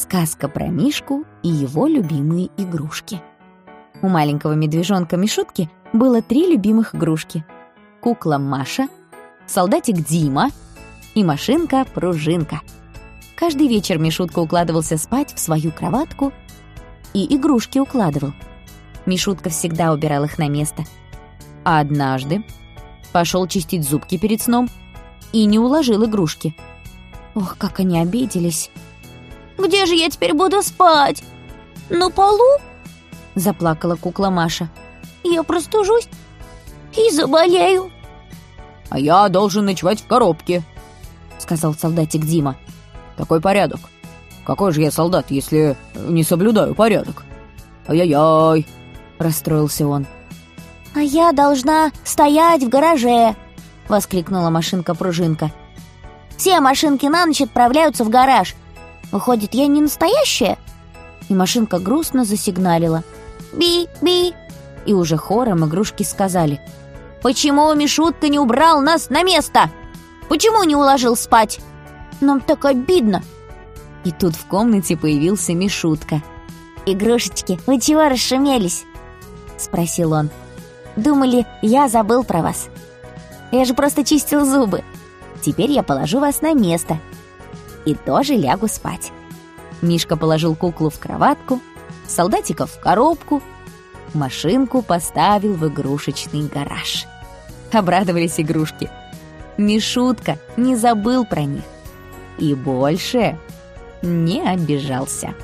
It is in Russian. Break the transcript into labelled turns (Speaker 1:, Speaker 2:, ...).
Speaker 1: Сказка про Мишку и его любимые игрушки. У маленького медвежонка Мишутки было три любимых игрушки. Кукла Маша, солдатик Дима и машинка-пружинка. Каждый вечер Мишутка укладывался спать в свою кроватку и игрушки укладывал. Мишутка всегда убирал их на место. А однажды пошел чистить зубки перед сном и не уложил игрушки. Ох, как они обиделись.
Speaker 2: «Где же я теперь буду спать? На полу?»
Speaker 1: Заплакала кукла Маша.
Speaker 2: «Я простужусь и заболею».
Speaker 3: «А я должен ночевать в коробке», —
Speaker 1: сказал солдатик Дима.
Speaker 3: «Такой порядок. Какой же я солдат, если не соблюдаю порядок? Ай-яй-яй!»
Speaker 1: — расстроился он.
Speaker 2: «А я должна стоять в гараже!» — воскликнула машинка-пружинка. «Все машинки на ночь отправляются в гараж. Выходит, я не настоящая?»
Speaker 1: И машинка грустно засигналила.
Speaker 2: «Би-би!»
Speaker 1: И уже хором игрушки сказали.
Speaker 2: «Почему Мишутка не убрал нас на место? Почему не уложил спать? Нам так обидно!»
Speaker 1: И тут в комнате появился Мишутка.
Speaker 2: «Игрушечки, вы чего расшумелись?» — спросил он. «Думали, я забыл про вас. Я же просто чистил зубы. Теперь я положу вас на место. И тоже лягу спать».
Speaker 1: Мишка положил куклу в кроватку, солдатиков в коробку, машинку поставил в игрушечный гараж. Обрадовались игрушки. Мишутка не забыл про них. И больше не обижался.